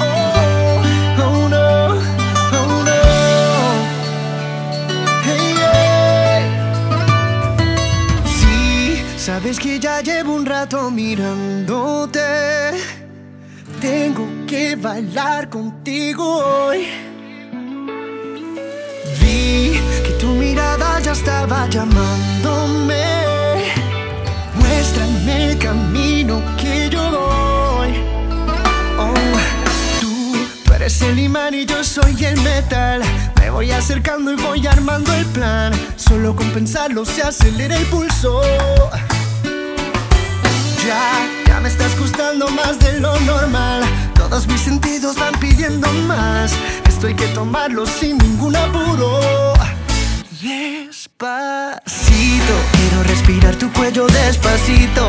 Oh, oh oh. Sí, sabes que ya llevo un rato mirándote. Tengo que bailar contigo hoy. Vi que tu mirada ya estaba llamándome. Eres el imán y yo soy el metal. Me voy acercando y voy armando el plan. Solo con pensarlo se acelera el pulso. Ya, ya me estás gustando más de lo normal. Todos mis sentidos van pidiendo más. Esto hay que tomarlo sin ningún apuro. Despacito, quiero respirar tu cuello despacito.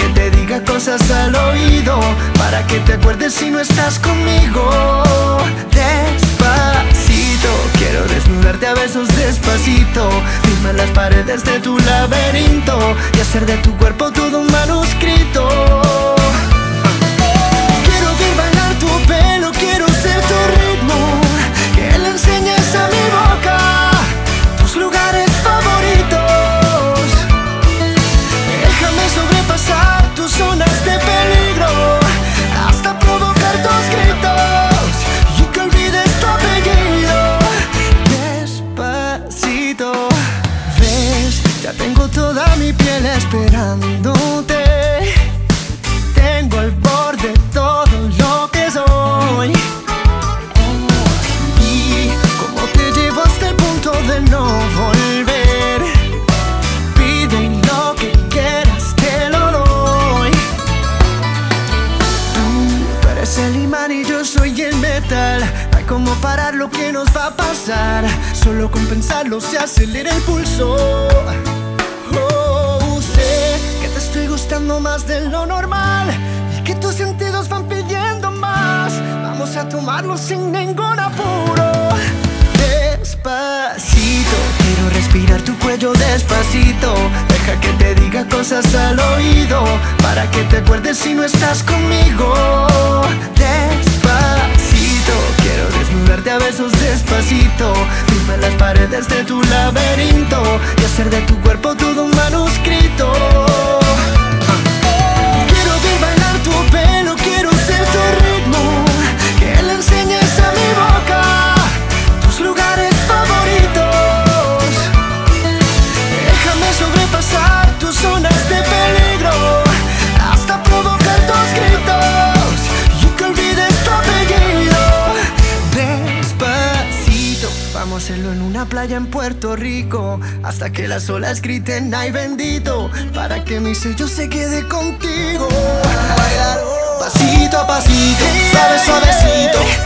Que te diga cosas al oído. Para que te acuerdes si no estás conmigo. Despacito, quiero desnudarte a besos despacito. Firma las paredes de tu laberinto y hacer de tu cuerpo todo un manuscrito. Ya tengo toda mi piel esperándote. Tengo al borde todo lo que soy. Y como te llevo hasta el punto de no volver. Pide lo que quieras, te lo doy. Tú, eres el imán y yo soy el metal. No hay como parar lo que nos va a pasar. Solo con pensarlo se acelera el pulso. Estoy gustando más de lo normal y que tus sentidos van pidiendo más. Vamos a tomarlo sin ningún apuro. Despacito, quiero respirar tu cuello despacito. Deja que te diga cosas al oído para que te acuerdes si no estás conmigo. Despacito, quiero desnudarte a besos despacito. Firma las paredes de tu laberinto y hacer de tu cuerpo todo un manuscrito. playa en Puerto Rico hasta que las olas griten ay bendito para que mi sello se quede contigo. Pasito a pasito, suave suavecito.